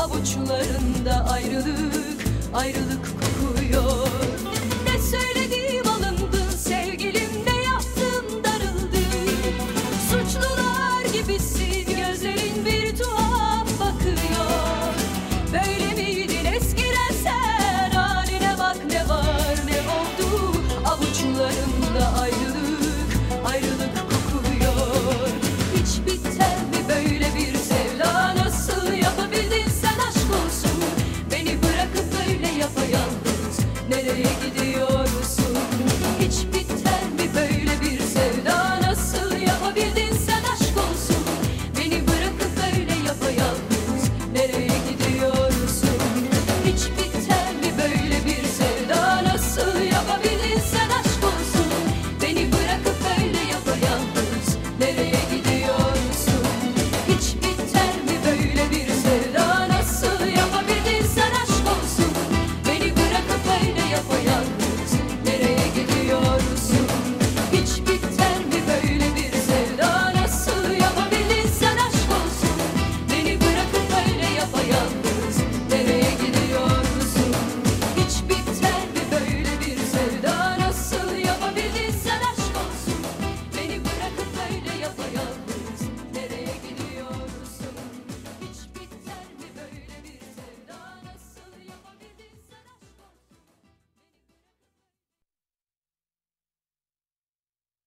Avuçlarında ayrılık, ayrılık kokusu nereye gidiyorsun?